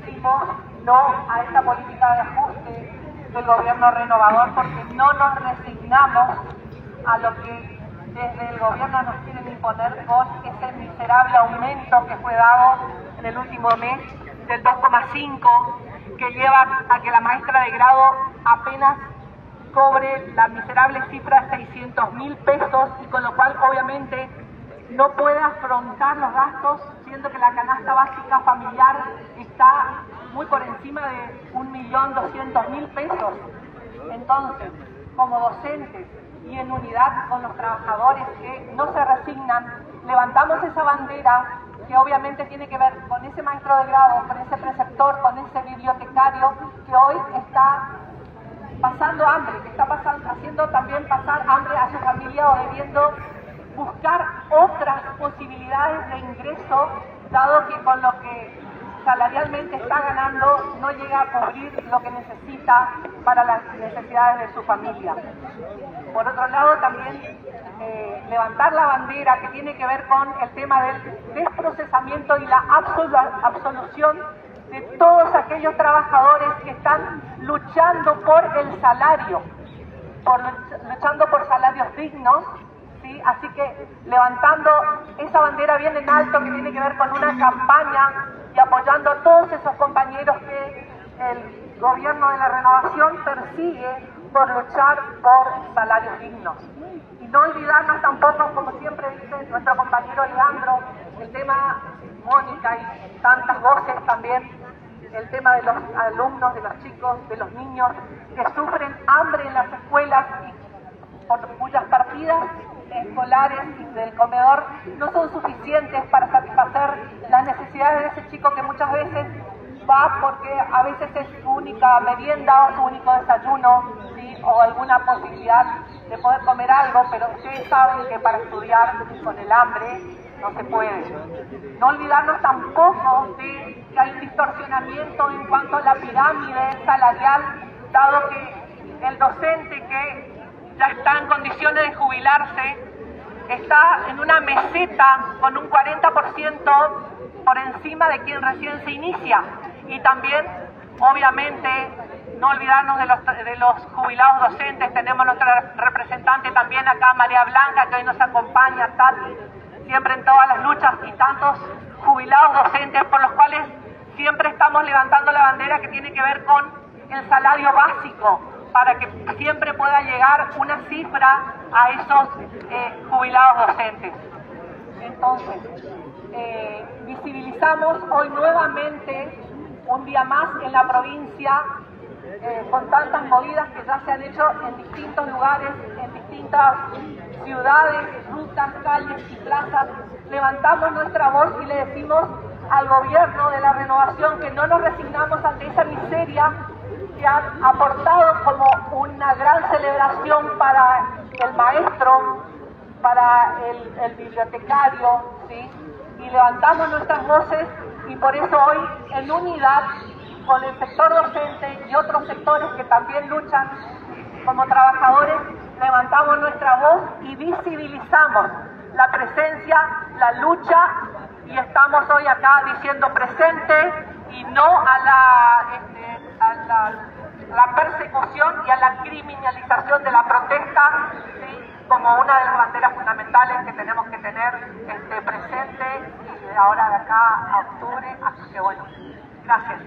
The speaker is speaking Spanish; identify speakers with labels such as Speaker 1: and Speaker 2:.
Speaker 1: decimos no a esta política de ajuste del gobierno renovador porque no nos resignamos a lo que desde el gobierno nos quieren imponer con ese miserable aumento que fue dado en el último mes del 2,5 que lleva a que la maestra de grado apenas cobre la miserable cifra de 600 mil pesos y con lo cual obviamente no puede afrontar los gastos, siendo que la canasta básica familiar está muy por encima de 1.200.000 pesos. Entonces, como docentes y en unidad con los trabajadores que no se resignan, levantamos esa bandera que obviamente tiene que ver con ese maestro de grado, con ese preceptor, con ese bibliotecario que hoy está pasando hambre, que está pasando, haciendo también pasar hambre a su familia o debiendo posibilidades de ingreso, dado que con lo que salarialmente está ganando no llega a cubrir lo que necesita para las necesidades de su familia. Por otro lado, también eh, levantar la bandera que tiene que ver con el tema del desprocesamiento y la absolución de todos aquellos trabajadores que están luchando por el salario, por, luchando por salarios dignos, ¿sí? así que levantando esa bandera bien en alto que tiene que ver con una campaña y apoyando a todos esos compañeros que el gobierno de la renovación persigue por luchar por salarios dignos. Y no olvidarnos tampoco, como siempre dice nuestro compañero Leandro, el tema Mónica y tantas voces también, el tema de los alumnos, de los chicos, de los niños que sufren hambre en las escuelas y por cuyas partidas escolares y del comedor no son suficientes para satisfacer las necesidades de ese chico que muchas veces va porque a veces es su única merienda o su único desayuno o alguna posibilidad de poder comer algo, pero ustedes saben que para estudiar con el hambre no se puede. No olvidarnos tampoco de que hay distorsionamiento en cuanto a la pirámide salarial, dado que el docente que ya está en condiciones de jubilarse está en una meseta con un 40% por encima de quien recién se inicia. Y también, obviamente, no olvidarnos de los, de los jubilados docentes. Tenemos nuestra representante también acá, María Blanca, que hoy nos acompaña, Tati, siempre en todas las luchas, y tantos jubilados docentes por los cuales siempre estamos levantando la bandera que tiene que ver con el salario básico, para que siempre pueda llegar una cifra a esos eh, jubilados docentes. Entonces, eh, visibilizamos hoy nuevamente, un día más en la provincia, eh, con tantas movidas que ya se han hecho en distintos lugares, en distintas ciudades, rutas, calles y plazas, levantamos nuestra voz y le decimos al gobierno de la renovación que no nos resignamos ante esa miseria que han aportado como una gran celebración para el maestro, para el, bibliotecario, ¿sí? y levantamos nuestras voces y por eso hoy en unidad con el sector docente y otros sectores que también luchan como trabajadores, levantamos nuestra voz y visibilizamos la presencia, la lucha y estamos hoy acá diciendo presente y no a la, este, la, persecución y a la criminalización de la protesta como una de las banderas fundamentales que tenemos que tener este, presente y de ahora de acá a octubre. Así que bueno, gracias.